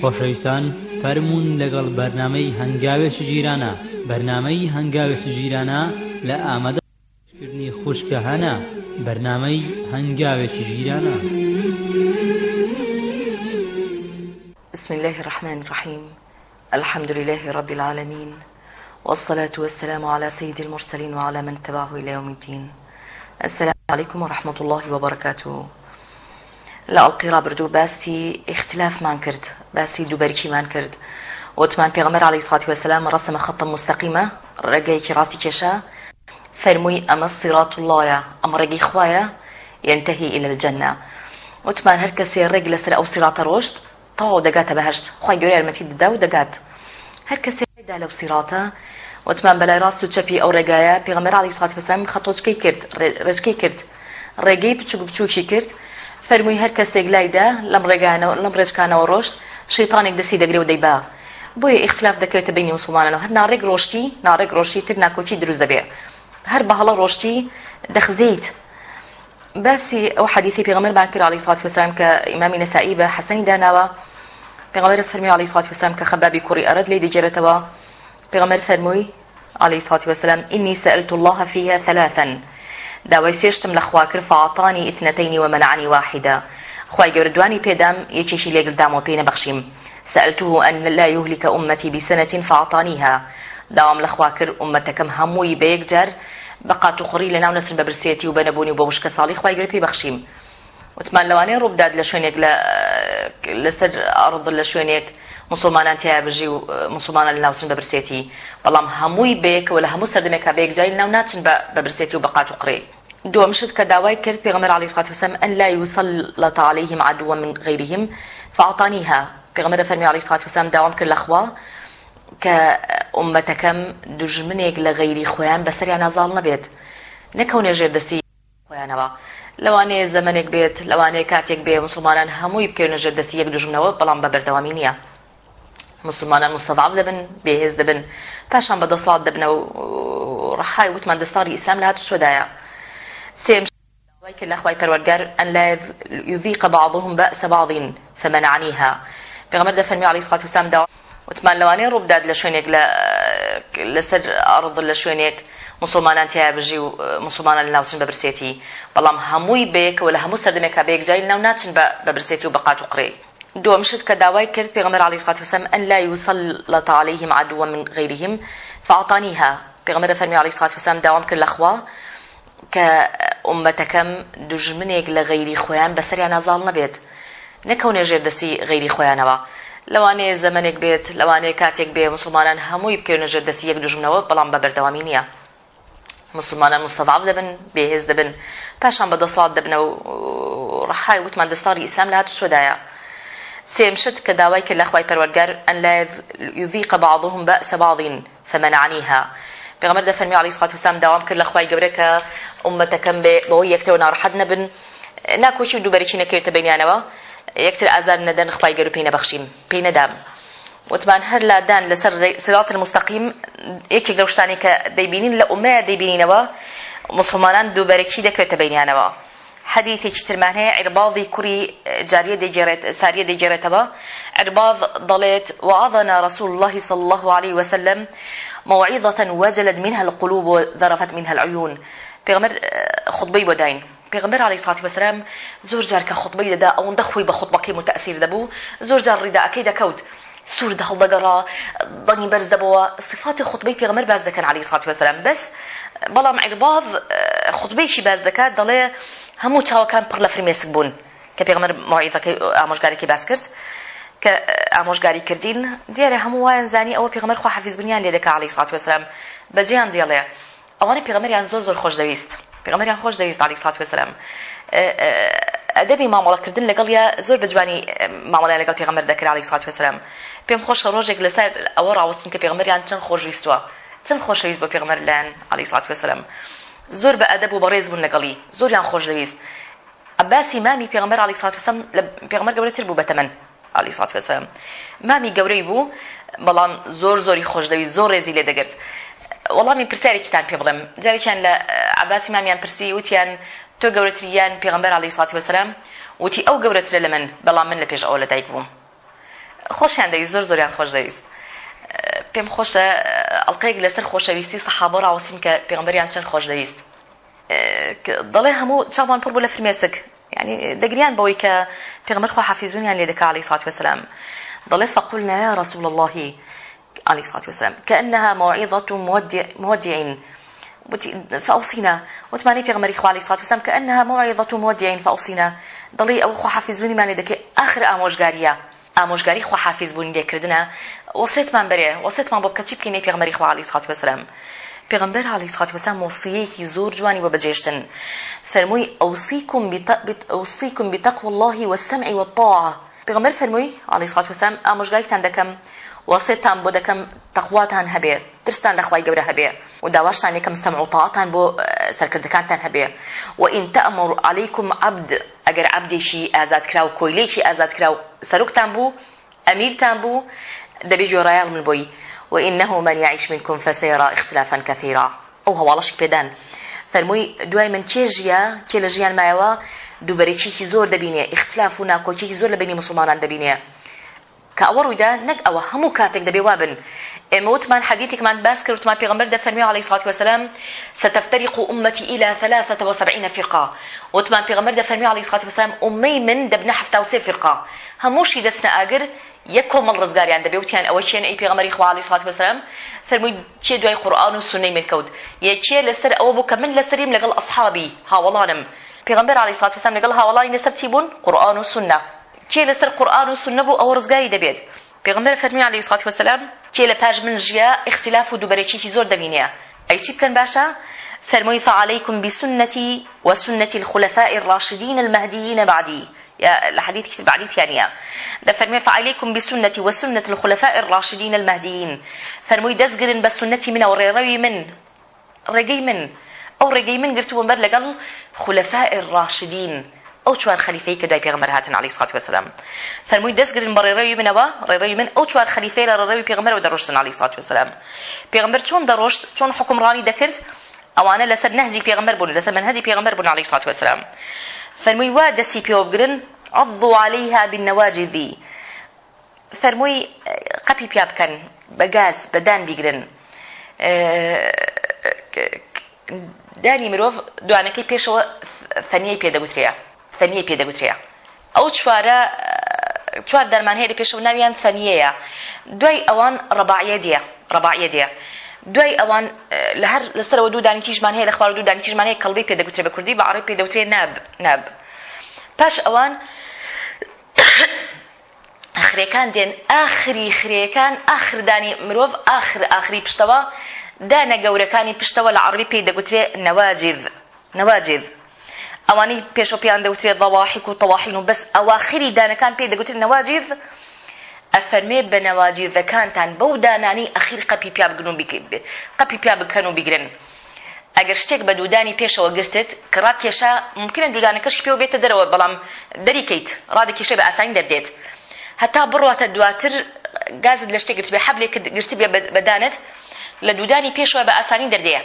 خۆشەویستان فەرمونون لەگەڵ بەرنمەی هەنگاوێکی ژیرانە بەرنمەی هەنگاوێکی ژیرانە لە ئامادەکردنی خوشکە هەنا بەرنمەی هەنگاوێکی ژیرانە بسم الله الرحمن الرحيم الحمد لله رب العالمين والصلاة والسلام على سيد المرسلين وعلى من تبعه إلى يوم الدين السلام عليكم ورحمة الله وبركاته لە ئەڵقیرا بردو باسی اختلافمان کرد باسی دووبەرکیمان کرد وتمان پێغمەر علی سڵاتی وەسلام ڕسممە خەتە مستەقیمە ڕێگەیەکی ڕاستی کێشە فەرمووی ئەمە سیرات وڵایە ئەمە ڕێگەی خوایە ینتەهی ئیل الجەنە وتمان هەر کەسێ ڕێگ لەسەر ئەو سیراتە ڕۆشت تەواو دەگاتە بەهشت خی گەۆر یارمەتی دەدا و دەگات هەر کەسێدا لەو سیراتە وتمان بەلای ڕاست و چەپی ئەو ڕێگایە پێغمەراڵی سات بەسامی خەتۆچکەی کرد ڕێزکەی کرد ڕێگەی بچوک بچووکی کرد فەرمووی هەر کەسێک لایدا لەم ڕێگانەوە لەم ڕێچکانەوە ڕۆشت شەیتانێک دەسی دەگرێ و دەیبا بۆیە ئختلاف دەکەوێتە بینی مسلمانانەوە هەر ناڕێک ڕۆشتی ناڕێک ڕۆشتی تر ناکۆکی دروست دەبێ هەر بەهڵە ڕۆشتی دەخزیت باسی ئەو حەدیثی پێغەمەرمان کرد علی سات وسلام کە ئیمامی نەسائی بە حەسەنی داناوە پێغەمەر فەرمی علی سات وسلام کە خەبابی کوڕی ئەرد لێ دەجێرێتەوە پێغەمەر فەرمووی عليه الصلاة والسلام إني سألت الله فيها ثلاثا داوای سێشتم لە خواکر فعاتانی ئتنەتەینی وەمەنعانی واحدا خی گەوردوانی پێدام یەکێکی لێگلدام و پێ نەبەخشیم سألته أن لا يهلك أمتي بسنة فأعطانيها داوام لخواكر أمتكم هموي بيكجر بقى تقري لنا ونسل ببرسيتي وبنبوني وبوشك صالح خواهي قريبي بخشيم وتمان لواني روبداد لشوينيك لسر أرض لشوينيك مسلمانان تیابژی و مسلمانان لە ناوچن بە برسێتی بەڵام هەمووی بێکەوە لە هەموو سەردمێکا بێکجای ناو ناچن بە برسێتی و بەقات و قڕی دووەمشت کە داوای کرد پێغمەر علی سقات وسم ئەن لا يوصل لتعليهم عدوا من غيرهم فاعطانيها پێغمەر فەرمی علی سقات وسم داوام کرد لەخوا کە ئومەتەکەم دوژمنێک لە غەیری خۆیان بەسەریان نازاڵ نەبێت نەکەونێ ژێردەسی خۆیانەوە لەوانەیە زەمنێک بێت لەوانەیە کاتێک بێ مسلمانان هەمووی بکەونە ژێردەسی یەک دوژمنەوە بەڵام بەبەردەوامی نییە مسلمانە مستەضعف دەبن بێهێز دەبن پاشان بە دەسڵات دەبنە و ڕحای وتمان دەستاری ئیسلام لە هات شدایە سێم کرد لەخوای پەروەرگەر ئەن لا يذيق بعضهم بأس بعض فمنعنيها پێغەمبەر دەفەرمی عەلەیهی سڵات وسلام داوا وتمان لەوانەیە ڕووبدات لە شوێنێک لە لەسەر ئەڕض لە شوێنێک مسلمانان تیا بژی و مسلمانان لە ناوچن بە برسێتی بەڵام هەمووی بێکەوە لە هەموو سەردەمێکا بەیەکجاری ناو ناچن بە برسێتی و بەقات و قڕی دووەمشت کە داوای کرد پێغمەر علی سقات وسم ئەن لا یوسلط عليهم عدوا من غيرهم فاعطانيها پێغمەر فەرمی علی سقات وسم داوام کرد لەخوا کە ئومەتەکەم دوژمنێک لە غەیری خۆیان بەسەریان نازاڵ نەبێت نەکەونێ ژێردەسی غەیری خۆیانەوە لەوانەیە زەمنێک بێت لەوانەیە کاتێک بێ مسلمانان هەمووی بکەونە ژێردەسی یەک دوژمنەوە بەڵام بە بەردەوامی نییە مسلمانان مستەضعف دەبن بێهێز دەبن پاشان بە دەسڵات دەبنە و ڕحای وتمان دەستاری ئیسلام لە هاتو چۆدایە سێمشت کە داوای کرد لەخوای پەروەرگەر ئەن لا یذیق بعضهم بەأس بعض فمەنعنیها پێغەمبەر دەفەرمی عەلەیهی سڵاتو وسلام داوام کرد لە خوای گەورە کە ئومەتەکەم بێ بەوەی یەکتەوە ناڕەحەت نەبن ناکۆچی و دووبەرێکی نەکەوێتە بینیانەوە یەکتر ئازار نەدەن خوای گەور پێی نەبەخشیم پێی نەدام وتمان هەر لادان لەسەر سرات المستقیم یەکێک لەو شتانی کە دەیبینین لە ئومەیە دەیبینینەوە مسلمانان دووبەرێکی دەکەوێتە بینیانەوە حديثي تشترمان هي عرباضي كري جارية دجرت سارية دجرت با عرباض ضليت وعظنا رسول الله صلى الله عليه وسلم موعظة وجلد منها القلوب وذرفت منها العيون بيغمر خطبي بدين پێغمبەر علی سااتی بەسرم زۆر جارکە خطبەی دەدا ئەوەندە خۆی بە خطبەکەی متەثیر دەبوو زۆر جار ڕیداەکەی دەکەوت سوور دەخڵ دەگەڕا بەنی بەرز دەبەوە صفاتی خطبەی پێغمەر باز دەکەن علی سااتی بەسرم بەس بەڵام عیرباز خطبەیکی باز دەکات دەڵێ هەموو چاوەکان پڕ لە فرمێسک بوون کە پێغمەر ماعیدەکەی ئامۆژگارێکی باس کرد کە ئامۆژگاری کردین دیارە هەموو وایان زانی ئەوە پێغمەر خوا حەفیز بنیان لێ دەکە علی سات وسلام بەجیان دێڵێ ئەوانە پێغمەریان زۆر زۆر خۆش دەویست پێغمەریان خۆش دەویست علی سات وسلام ئەدەبی مامەڵەکردن لەگەڵ یا زۆر بەجوانی مامەڵیان لەگەڵ پێغمەر دەکرا علی سات وسلام پێم خۆشە ڕۆژێک لەسەر ئەوە ڕاوستن کە پێغمەریان چەند خۆشویستوە چەند خۆشەویست بۆ پێغمەر لەن علی سات وسلام زۆر بە ئەدەب و بەڕێز بوون لەگەڵی زۆریان خۆش دەویست عباسی مامی پێغمبەر علی سات وسم پێغمبەر گەورەتر بوو بە تەمەن علی سات وسم مامی گەورەی بوو بەڵام زۆر زۆری خۆش دەویست زۆر ڕێزی لێ دەگرت وەڵامی پرسیارێکیتان پێ بڵێم جارێکیان لە عباسی مامیان پرسی وتیان تۆ گەورەتریان پێغمبەر علی سات وسلام وتی ئەو گەورەترە لە من بەڵام من لە پێش ئەوە لە دایک بووم خۆشیان دەویست زۆر زۆریان خۆش دەویست پێم خۆشە ئەڵلقەیەک لەسەر خۆشەویستی سەحابە ڕاوسین کە پێغمبەریان چەند خۆش دەویست دەڵێ هەموو چاوان پڕ بوو لە فرمێسک يعني دەگریان بەوەی کە پێغمبەر خوا حافیزونیان لێ دەکا علی سات وسلام ضل فقلنا يا رسول الله عليه الصلاة والسلام كأنها موعظة مودع, مودع فأوصينا وتماني في غمري عليه الصلاة والسلام كأنها موعظة مودع فأوصينا ضلي أو خو حافظ مني ما لدك آخر آموش قارية ئامۆژگاری خواحافیز بوون لێکردنە وەسێتمان بەرێ وەسێتمان بۆ بکە چی بکەین پێغمەری خوالی سخات وەسرم پێغمبەر هاڵی سخات وەسا مۆسیەیەکی زۆر جوانی بۆ بەجێشتن فەرمووی ئەوسیکم بتەق واللهی وەسەمعی وەتاع پێغمبەر فەرمووی هاڵی سخات وەسام ئامۆژگاریتان دەکەم وەسێتان بۆ دەکەم تەخواتان هەبێ ترستان لەخوای گەورە هەبێ و داواشتان یەکەم سەمع و تاعاتان بۆ سەرکردەکانتان هەبێ و ئین تەمەڕ عەلەیکم عەبد ئەگەر عەبدێکی ئازادکرا و کۆیلێکی ئازادکرا و سەرۆکتان بوو ئەمیرتان بوو دەبێ جۆڕایان من بۆی وإنه من يعيش منكم فسيرى اختلافا كثيرا أو هەواڵەش پێدان فەرمووی دوای من چێژیە کێ لە ژیان مایەوە دووبەرێکیی زۆر دەبینێ اختلاف و ناکۆکیی زۆر لە بینی مسلمانان دەبینێ کە ئەوە ڕوویدا نەک ئەوە هەموو کاتێک دەبێ وابن ئێمە وتمان حەدیثێکمان باس کرد وتمان پێغەمبەر دەفەرمی عەلەیهی سڵاتی وەسەلام ستفترق أمتي إلى 73 فرقة وتمان پێغەمبەر دەفەرمی عەلەیهی سڵاتی وەسەلام ئومەی من دەبنە 73 فرقة هەمووشی دەچنە ئاگر یەک کۆمەڵ ڕزگاریان دەبێ وتیان ئەوە چێن ئەی پێغەمەری خوا عەلەیهی سڵاتی وەسەلام فەرمووی چێ دوای قورئان و سنەی من کەوت یەکێ لەسەر ئەوە بوو کە من لەسەریم لەگەڵ ئەسحابی هاوڵانم پێغەمبەر عەلەیهی سڵاتی وەسەلام لەگەڵ هاوڵانی لەسەر چی بوون قورئان و سنە کێ لەسەر قورآن و سنە بوو ئەوە ڕزگاری دەبێت پێغمبەر فەرمی عەلەیهی سڵاتی وەسەلام کێ لە پاش من ژیا اختلاف و دووبەرێکیەکی زۆر دەبینێ ئەی چی بکەن باشە فەرمووی فعليكم بسنتي وسنة الخلفاء الراشدين المهديين بعدي لە حديث بعديتیانە دەفەرمێ فعليكم بسنتي وسنة الخلفاء الراشدين المهديين فەرمووی دەستگرن بە سنەتی منە و ڕێڕەوی من ڕێگەی من ئەو ڕێگەی من گرتووە بەر لەگەڵ خلفاء الراشدين ئەو چوار خەلیفەی کە دوای پێغمبەر هاتن علی سڵات وسلام فەرمووی دەستگرن بە ڕێڕەوی منەوە ڕێڕەوی من ئەو چوار خەلیفەی لە ڕێڕەوی پێغمبەرەوە دەڕۆشتن علی سڵات وسلام پێغمبەر چۆن دەڕۆشت چۆن حکمڕانی دەکرد ئەوانە لەسەر نهجی پێغمبەر بوون لەسەر منهجی پێغمبەر بوون علی سڵات وسلام فەرمووی وا دەستی پێوە بگرن عضوا عليها بالنواجذ فرمووی قەپی پیا بکەن بە گاز بەدان بیگرن دانی مرۆڤ دوانەکەی پێشەوە فەنیەی پێدەگوترەیە سەمیە پێدەگوترێ ئەو چوارە چوار دەرمان هەیە لە پێشەوە ناویان سەمیەیە دوای ئەوان ڕەباعە دیە ڕەباعە دیە دوای ئەوان لە هەر لەسەرەوە دوو دانیکیژمان هەیە لە خوار دوو دانیکیژمان هەیە کەڵدەی پێدەگوترێ بە کوردی بە عەرەی پێدەوترێ ناب ناب پاش ئەوان خرەکان دێن ئاخری خرەکان ئاخردانی مرۆڤ ئاخر ئاخری پشتەوە دانە گەورەکانی پشتەوە لە عڕبی پێی دەگوترێ نەواجد نەواجد ئەوانەی پێشۆ پێیان دەوترێت ڵەواحیک و تەواحین و بەس ئەواخری دانەکان پێ دەگوتن نەواجیز ئەفەرمێ بە نەواجیزەکانتان بەو دانانی ئەخیر قەپی پیا بگرن و قەپی پیا بکەن و بگرن ئەگەر شتێک بە دوودانی پێشەوە گرتت کڕات کێشە ممکنە دوودانەکەش پێ بێتە دەرەوە بەڵام دەریکەیت ڕادێکیشە بە ئاسانی دەردێت هەتا بڕاتە دواتر گازت لە شتێک گرت بێ حەبلێک گرت بێ بەدانت لە دوودانی پێشەوە بە ئاسانی دەردەیە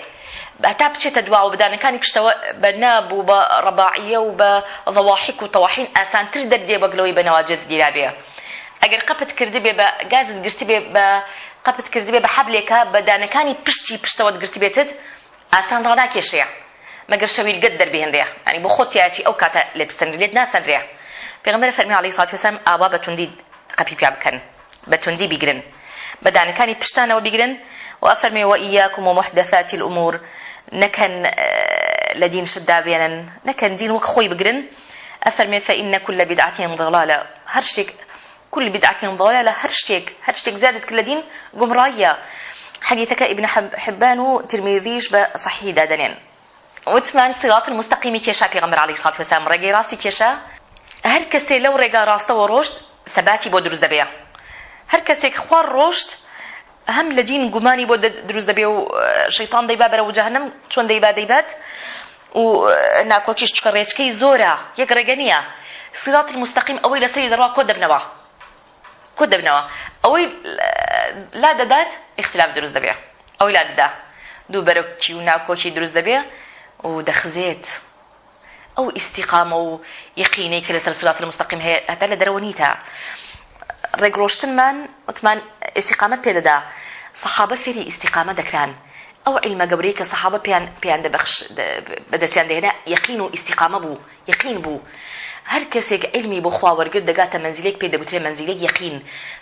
تا بچێتە دواوە بدانەکانی پشتەوە بە نابوو بە ڕباعیە و بە ڵەواحیک و تەواحین ئاسانتر دەردێ بەگلەوەی بەنەواجێت گیرا بێ ئەگەر قەپت کردی بێ بە گازت گرتی بێ بە قەپت کردی بێ بە حەبلێکە بە دانەکانی پشتی پشتەوەت گرتی بێتت ئاسان ڕاداکێشەیە مەگەر شەویلگەت دەربێندەیە ئەنی بۆ خۆتیاتی ئەو کاتە لێ بستن لێت ناسەنرێ پێغمبەر فەرمی عەلەیهی سڵاتی وەسەلام ئاوا بە توندی قەپی پیا بکەن بە توندی بیگرن بە دانەکانی پشتانەوە بیگرن و ئەفەرمێ وە ئیاکم و محدەثاتی الأمور نەکەن لە دین شدا بێنن نەکەن دین وەک خۆی بگرن ئەفەرمێ فەئین نەکل لە بدعاتیان دڵالە هەر شتێک كل بدعة ضلالة هر شتيك هر شتيك زادت كل دين قمراية حديثك ابن حب حبان وترمذيش بصحيح دادنين وتمان صراط المستقيم كيشا بيغمر عليه الصلاة والسلام رقي راسي كيشا هر كسي لو رقا راسته وروشت ثباتي بودرز دبيا هر كسيك خوار روشت هەم لە دین گومانی بۆ دروست دەبێ و شەیتان دەیبا بەرەوە جەهەنەم چۆن دەیبا دەیبات و ناکۆکیش چکە ڕێچکەی زۆرە یەک ڕێگە نییە سیرات المستقیم ئەوەی لەسەری دەڕوا کۆ دەبنەوە کۆ دەبنەوە ئەوەی لا دەدات اختلاف دروست دەبێ ئەوەی لا دەدا دوو بەرەکی و ناکۆکی دروست دەبێ و دەخزێت ئەو ئیسیقامە و یەقینەی کە لەسەر سرات المستقیم هەیە هەتا لە دەرەوە نیتە ڕێگرۆشتنمان وتمان ئستیقامەت پێدەدا سەحابە فێری ئیسیقامە دەکران ئەو علمە گەورەی کە سەحابە پێیان پێیان دەبخش بەدەستیان دەهێنا یەقین و ئیسیقامە بوو یەقین بوو هەر کەسێک علمی بۆ خواوەرگرت دەگاتە منزیلێک پێ دەگوترێ منزیلێک یەقین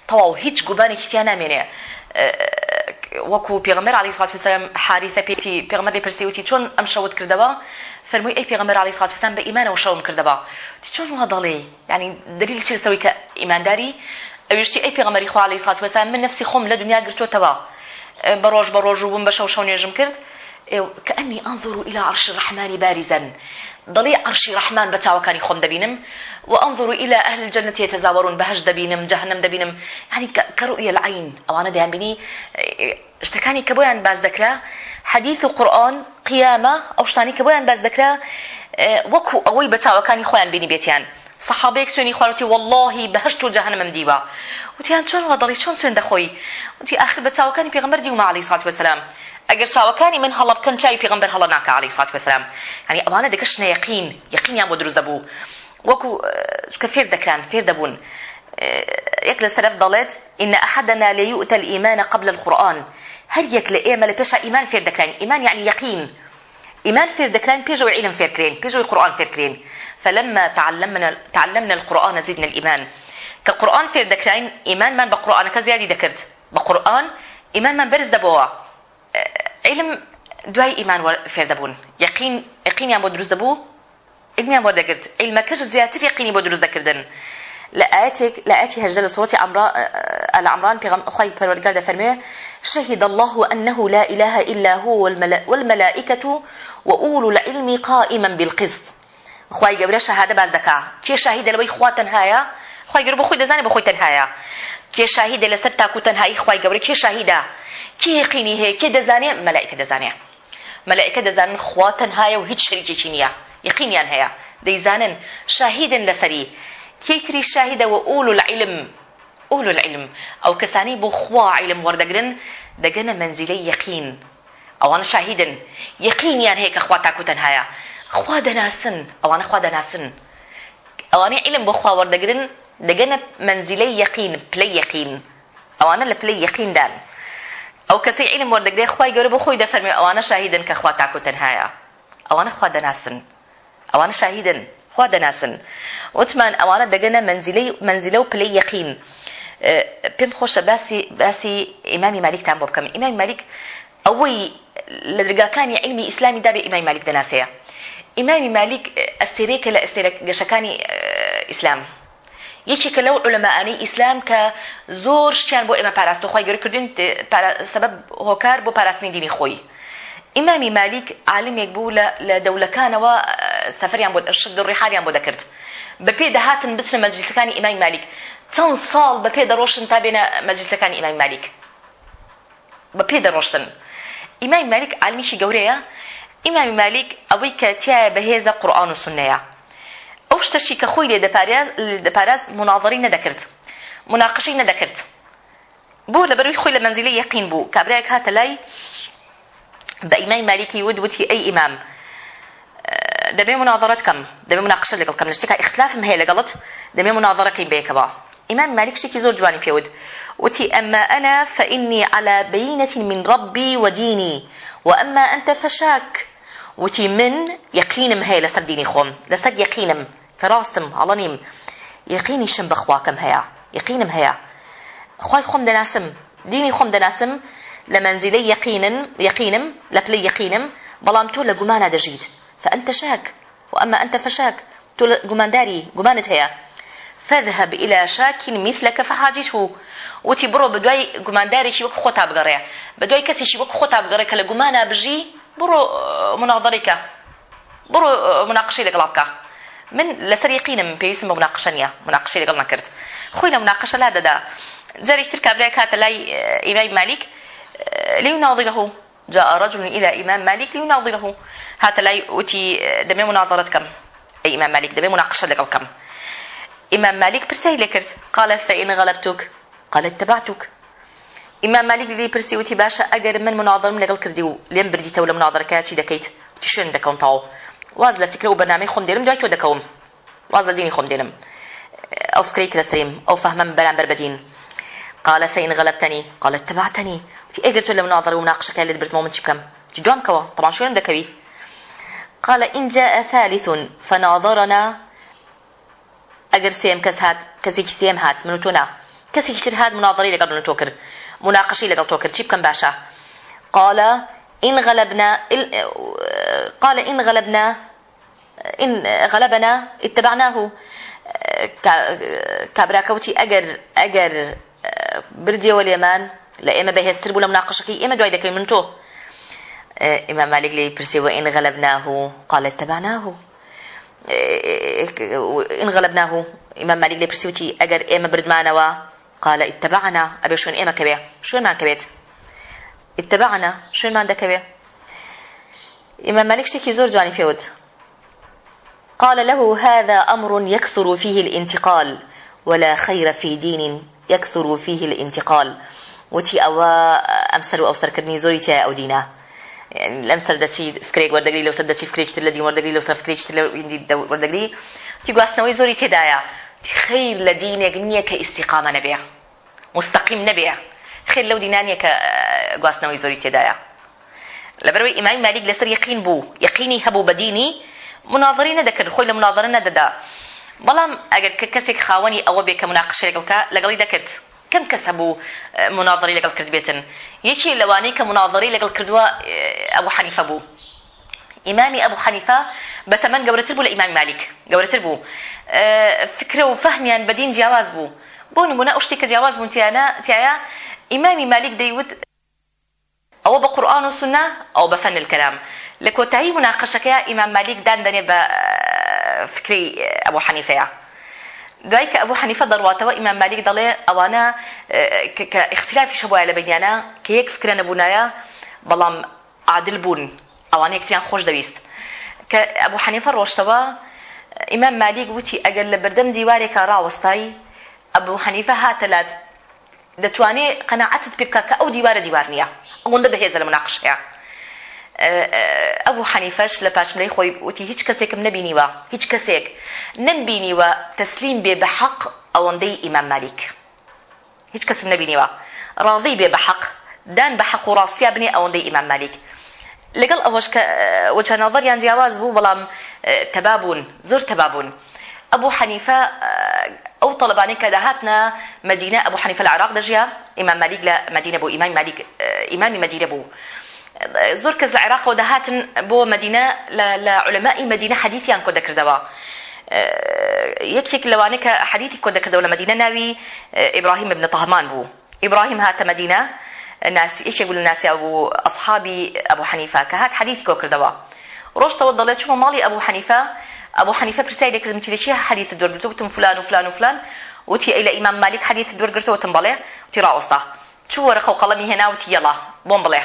تەواو هیچ گوبانێکی تیان نامێنێ وەکو پێغمەر علی سات پێسەرم حریثە پێتی پێغمەری پرسیوتی چۆن ئەم شەوت کردەوە فەرمووی ئەی پێغمەر علی سات پێسان بە ئیمانەوە شەون کردەوە چۆن وە دەڵێ ینی دلیل چێستەوەی کە ئیمانداری ئەویشتی ئەی پێغمەری خوالی سات وەسان من نفسی خۆم لە دنیا گرتوتەوە بە ڕۆژ بە ڕۆژ و بووم بە شەو شەو نێژم کرد کە ئەمی ئەنظرو إلى عرش الرحمن بارزا دڵی عرشی ڕحمان بە چاوەکانی خۆم دەبینم و ئەنظرو إلى أهل الجنة يتزاورون بەهش دەبینم جەهنم دەبینم ینی کەڕوئە لە عین ئەوانە دەیان بینی شتەکانی کە بۆیان باز دەکرا حەدیث و قورآن قیامە ئەو شتانی کە بۆیان باز دەکرا وەکو ئەوەی بە چاوەکانی خۆیان بینی بێتیان سەحابەیەک سوێنی خواروتی واللهی بەهشت و جەهنمم دیوە وتیان چۆن وەدڵی چۆن سوێن دەخۆی وتی آخر بە چاوەکانی پێغەمبەر دیومە عەلەیهی سڵاتو وەسەلام ئەگەر چاوەکانی من هەڵە بکەم چاوی پێغەمبەر هەڵە ناکە عەلەیهی سڵاتو وەسەلام یعنی ئەوانە دەگەشتنە یەقین یەقینیان بۆ دروست دەبوو وەکو چکە فێر دەکران فێر دەبوون یەک لە سەرەف دەڵێت ئینە ئەحەدەنا لە یوتە الئیمانە قبل القورآن هەر یەک لە ئێمە لە پێشە ئیمان فێر دەکران ئیمان یعنی یەقین إيمان فير دكران بيجو علم فكرين بيجو القرآن فكرين فلما تعلمنا تعلمنا القرآن زدنا الإيمان كقرآن فير دكران إيمان من بقرآن كزيادة ذكرت بقرآن إيمان من برز دبوا علم دوای ئیمان فێردەبوون یقین یقینیان بۆ دروست دەبوو علمیان بۆ دەگرت علمەکەش زیاتر یقینی بۆ دروست دەکردن لآياتك لآتي هجل صوتي عمران العمران بيغم أخي بالورقال دفرمي شهد الله أنه لا إله إلا هو والملائكة وأولو العلم قائما بالقسط خوای گەورە شەهادە باز دەکا کێ شاهیدە لەوەی خوا تەنهایە خوای گەورە بۆ خۆی دەزانێت بە خۆی تەنهایە کێ شاهیدە لەسەر تاکو تەنهایی خوای گەورە کێ شاهیدە کێ یقینی هەیە کێ دەزانێت مەلایکە دەزانێت مەلایکە دەزانن خوا تەنهایە و هیچ شریکێکی نییە یقینیان هەیە دەیزانن شاهیدن لەسەری تێتری شاهیدەوە ئول العلم ئول العلم ئەو کەسانی بۆ خوا علم وەردەگرن دەگەنە منزیلەی یەقین ئەوانە شاهیدن یەقینیان هەیە کە خوا تاکو تەنهایە خوا دەناسن ئەوانە خوا دەناسن ئەوانەی علم بۆ خوا وەردەگرن دەگەنە منزیلەی یەقین پلەی یەقین ئەوانە لە پلەی یەقیندان ئەو کەسی علم وەردەگرێ خوای گەورە بۆ خۆی دەفەرمێ ئەوانە شاهیدن کە خوا تاکو تەنهایە ئەوانە خوا دەناسن ئەوانە شاهیدن خوا دەناسن وتمان ئەوانە دەگەنە منزیلە و پلەی یەقین پێم خۆشە باسی باسی ئیمامی مالیکتان بۆ بکەم ئیمامی مالیک ئەوەی لە دەرگاکانی علمی ئیسلامی دابێ ئیمامی مالیک دەناسەیە ئیمامی مالیک ئەستێرەیەکە لە ئەستێرە گەشەکانی ئیسلام یەکێکە لەو علەماانی ئیسلام کە زۆر شتیان بۆ ئێمە پاراست و خۆی گەرکردن سبب هۆکار بۆ پاراستنی دینی خۆی ئیمامی مالیک عالمێک بوو لە دەولەکانەوە سەفریان بۆ ئەرشد ڕێحاریان بۆ دەکرد بەپێ دەهاتن بچنە مەجلیسەکانی ئیمامی مالیک چەند ساڵ بەپێ دەڕۆشن تا بێنە مەجلیسەکانی ئیمامی مالیک بەپێ دەڕۆشتن ئیمامی مالیک عالمیشی گەورەیە ئیمامی مالیک ئەوەی کە تایە بەهێزە قورآن و سنەیە ئەو شتەشی کە خۆی لێ دەپاراست مناظری نەدەکرد مناقشەی نەدەکرد بۆ لەبەروی خۆی لە منزیلەی یەقین بوو کابراەک هاتە لای دائما مالكي ود وتي أي إمام دەبێ مناظرت کەم دەبێ مناقشە لەگەڵ کەم شتێکە اختلافم هەیە لەگەڵت دەبێ مناظرەکەی بێکەوە ئیمان مالک شتێکی زۆر جوانی پێود وتي أما أنا فإني على بينة من ربي وديني وأما أنت فشاك وتي من يقينم هي لسر ديني خوم لسر يقينم كراستم على نيم يقيني شم بخواكم هيا يقينم هيا خواي خوم دناسم ديني خوم دناسم لە منزلەی يقينا يقينم لە پلەی يقينم بەڵام تۆ لە گومانە دەژیت فأنت شاك وأما أنت فشاك تۆ گومانداری گومانت هەیە فذهب إلى شاك مثلك فحاجته وتي برو بدوي گوماندارێکی وەک خۆتا بگەڕێ بەدوای کەسێکی وەک خۆتا بگەڕێ کە لە گومانە بژی بڕۆ مناظەڕێکە بڕۆ مناقشەی لەگەڵا بکە من لەسەر یقینم پێویستم بە مناقشە نیە مناقشەی لەگەڵ نەکرد خۆی لە مناقشە لا دەدا جارێک تر کابرای کاتە لای ئیمای مالیک ليناظره جاء رجل إلى إمام مالك ليناظره هات لا يؤتي دمي مناظرة كم أي إمام مالك دمي مناقشة لك كم إمام مالك برسي لكرت قال فإن غلبتك قال اتبعتك إمام مالك لي برسي وتي باشا أجر من مناظر من لقل كرديو لين برديته ولا مناظرة كاتشي دكيت تشون دكون طاو واز لە فکر و بەنامی خۆم دێرم دوای تۆ دەکەوم واز لە دینی خۆم دێنم ئەو فکری کەستریم ئەو فەهمم بەرامبەر بەدین قال فإن غلبتني قال اتبعتني وتي أقدر تولى مناظرة ومناقشة كان لدبرت مومن شبكم جدوان كوا طبعا شو عندك بي قال إن جاء ثالث فناظرنا أقر سيم كس هات كسيك سيم هات منو تونا كسيك شر هات مناظري لقل منو توكر مناقشي لقل توكر شبكم باشا قال إن غلبنا قال إن غلبنا إن غلبنا اتبعناه كابراكوتي أجر أجر بردیەوە لێمان لە ئێمە بەهێستر بوو لە مناقشەکەی ئێمە دوای دەکەی من تۆ ئێمە مالێک لی پرسیەوە ئین غەلەبناه قالت تەباناه ئین غەلەبناه ئێمە مالێک لێ پرسیوتی ئەگەر ئێمە بردمانەوە قالە ئتەبعنا ئەبێ شوێن ئێمە کەوێ شوێنمان کەوێت ئتەبعنا شوێنمان دەکەوێ ئێمە مالێک شتێکی زۆر جوانی پێوت قال له هذا أمر يكثر فيه الانتقال ولا خير في دين يكثر فيه الانتقال وتي أو أمسر أو سركرني زوري تي أو دينا يعني لم سردتي فكريك وردقري لو سردتي فكريك تلا دي وردقري لو سر فكريك تلا يندي وردقري تي قاسنوي زوري تدايا خير لدينك نية كاستقامة نبيع مستقيم نبيع خير لو دينانية كقاسنوي زوري تدايا لبروي إمام مالك لسر يقين بو يقيني هبو بديني مناظرين ذكر خوي لمناظرين نددا بەڵام ئەگەر کە کەسێک خاوەنی ئەوە بێ کە مناقشێکەکە لەگەڵی دەکرد کەم کەس هەبوو مناظری لەگەڵ کرد بێتن یەکی لەوانەی کە مناظری لەگەڵ کردووە ئەوە حەنیفە بوو ئیمامی ئەبوو حەنیفە بە تەمەەن گەورەتر بوو لە ئیمامی مالیک گەورەتر بوو فکرە و فەهمیان بەدین جیاواز بوو بۆ نمونە ئەو شتێک کە جیاواز بوون تیانە تایە ئیمامی مالیک دەیوت ئەوە بە قورآن و سنە ئەو بە فەن الکەلام لە کۆتایی مناقەشەکەی ئیمام مالیک دان دەنێ بە فکری ئەبوو حەنیفەیە دوایکە ئەبوو حەنیفە دەڕاتەوە ئیمان مالیک دەڵێ ئەوانە کە اختلافی شەبواە لە بەدیانە کە یەک فکرە نەبوونایە بەڵام عادل بوون ئەوان یەکتیان خۆش دەویست کە ئەبوو حەنیفە ڕۆشتەوە ئیمان مالیک وتی ئەگەر لە بەردەم دیوارێکە ڕاوەستایی ئەبوو حەنیفە هاتەلات دەتوانێت قەنەعەتت پێ بکە کە ئەو دیوارە دیوار نییە ئەوەندە بەهێزە لە مناقشەیە ئەبوو حەنیفەش لە پاشمەی خۆی وتی هیچ کەسێکم نبینیوە هیچ کەسێک نمبینیوە تەسلیم بێ بە حەق ئەوەندەی ئیمام مالیک هیچ کەسم نبینیوە ڕاضی بێ بە حەق دان بە حەق و ڕاستیا بنێ ئەوەندەی ئیمام مالیک لەگەڵ ئەوەش کە وەچە ناظەریان جیاواز بوو بەڵام تەبابوون زۆر تەبابوون ئەبوو حەنیفە ئەو طلبانی کە داهاتە مدینە ئەبوو حەنیفە لە عراق دەژیا ئیمام مالیک لە مدینە بوو ئیمامی مالیک ئیمامی مدینە بوو زۆر کەس لە عێراقەوە دەهاتن بۆ مدینە لە علەمائی مدینە حەدیثیان کۆ دەکردەوە یەکێک لەوانەیە کە حەدیثی کۆ دەکردەوە لە مدینە ناوی ئیبراهیم بن تەهمان بوو ئیبراهیم هاتە مدینە ناسی ئیشێک بوو لە ناسیا بوو ئەسحابی ئەبوو حەنیفا کە هات حەدیثی کۆ کردەوە ڕۆشتەوە دەڵێت چوومە ماڵی ئەبوو حەنیفە ئەبوو حەنیفە پرسیای دەکردم چی لەچی حەدیثت دوورگرتو وتم فلان و فلان و فلان وتی ئەی لە ئیمام مالیک حەدیثت دوورگرتەوە وتم بەڵێ وتی ڕاوەستا چوو وەرەخە و قەڵەمی هێنا وتی یەڵا بۆم بڵێ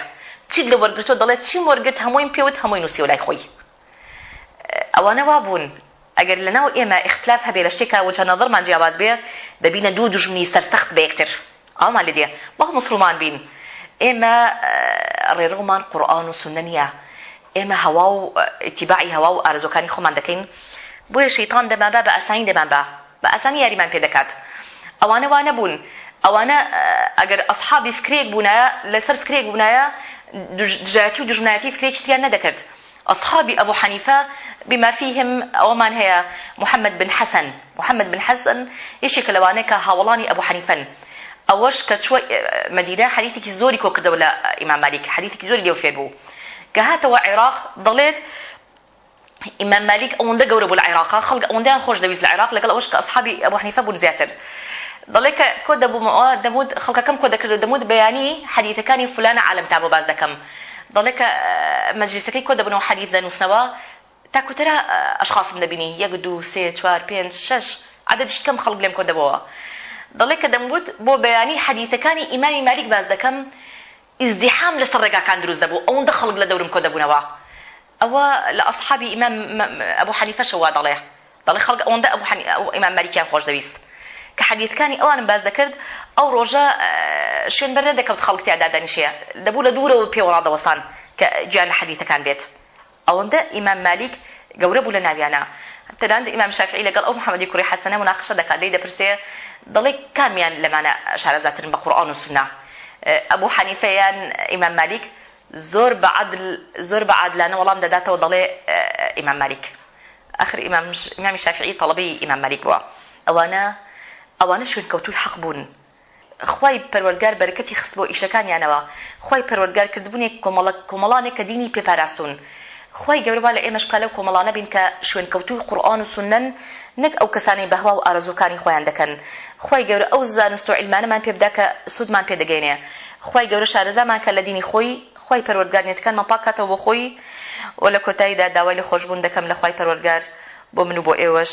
چیت لە وەرگتۆ دەڵێت چی وەرگت هەمووین پێوت هەمووی نووسی و لای خۆی ئەوانە وا بوون ئەگەر لەناو ئێمە ئختلاف هەبێ لە شتێکا وچە نەظرمان جیاواز بێ دەبینە دوو دژمنی سەرسەخت بە یەکتر ئەومان لە دێ بەخ مسلمان بین ئێمە ڕێڕومان قورآن و سنە نیە ئێمە هەوا و تیباعی هەوا و ئارزۆکانی خۆمان دەکەین بۆیە شەیتان دەمان بە بە ئەسانی دەمان بە بە ئەسانی یاریمان پێ دەکات ئەوانە وانە بوون ئەوانە ئەگەر ئەسحابی فکرێک بوونایە لەسەر فکرێک بوونایە دژاتی و دژنایەتی فکرێکیان نەدەکرد أصحابي أبو حنيفة بما فيهم ومن هي محمد بن حسن محمد بن حسن يشك لوانك هاولاني أبو حنيفة أوش كتشوي مدينة حديثك زوري كو كدولة إمام مالك حديثك زوري ليو فيبو كهاتوا عراق ضليت إمام مالك أوندا قوربو العراق خلق أوندا خوش دويز العراق لقال أوش كأصحابي أبو حنيفة بن زياتر دڵێ کە کۆ دەبوومەوە دەبوت خەڵکەکەم کۆ دەکرد و دەموت بەیانی حەدیتەکانی فلانە عالم تا بۆ باز دەکەم دڵێ کە مەجلیسەکەی کۆ دەبنەوە حەدیت دەنووسنەوە تاکوترە ئەشخاصم دەبینی یەک دو سێ چوار پێنج شش عادەتش کەم خەڵک لێم کۆ دەبەوە دڵێ کە دەموت بۆ بەیانی حەدیتەکانی ئیمانی مالیک باز دەکەم ئزدیحام لەسەر ڕێگاکان دروست دەبوو ئەوەندە خەڵک لە دەورم کۆ دەبوونەوە ئەوە لە ئەصحابی ئیمام ئەبوو حەنیفەشەوە دەڵێ دڵێ خەڵک ئەوەندە ئەبوو ئیمان مالیکیان خۆش دەویست کە حەدیثەکانی ئەوانم باز دەکرد ئەو ڕۆژە شوێن بەرە دەکەوت خەڵکتیادا دانیشەیە دەبوو لە دوورەوە پێوەڵادەوەستان کە گیان لە حەدیثەکان بێت ئەوەندە ئیمان مالیک گەورە بوو لە ناویانە تەداند ئیمام شافعی لەگەڵ ئەو محەممەدی کوڕی حەسەنە مناقشە دەکات لەی دەپرسێ دەڵێ کامیان لەمانە شارەزاترن بە قورآن و سنا ئەبوو حەنیفەیان ئیمام مالیک زۆر بە عدل زۆر بە عادلانە وەڵام دەداتەوە دەڵێ ئیمام مالیک ئەخر ئیمامی شافعی تەڵبی ئیمام مالیک بووە ئەوانە ئەوانە شوێن کەوتوی حەق بوون خی پەروەرگار بەرەکەتی خست بۆ ئیشەکانیانەوە خی پەروەرگار کردبوونێک کۆمەڵانێک کە دینی پێپاراسون خی گەورەبا لە ئێمەش قالە کۆمەڵانە بین کە شوێن کەوتوی قورآان و سنەن نەک ئەو کەسانی بەهوا و ئارزوکانی خۆیان دەکەن خی گەورە ئەو زانست و عیلمانەمان پێبدا کە سوودمان پێدەگەینێ خی گەورە شارەزامان کە لە دینی خۆی خی پەروەرگارنیەتەکانمان پاکاتەوە بۆ خۆی و لە کۆتاییدا داوای لە خۆشببوون دەکەم لە خی پەروەرگار بۆ من و بۆ ئێوەش.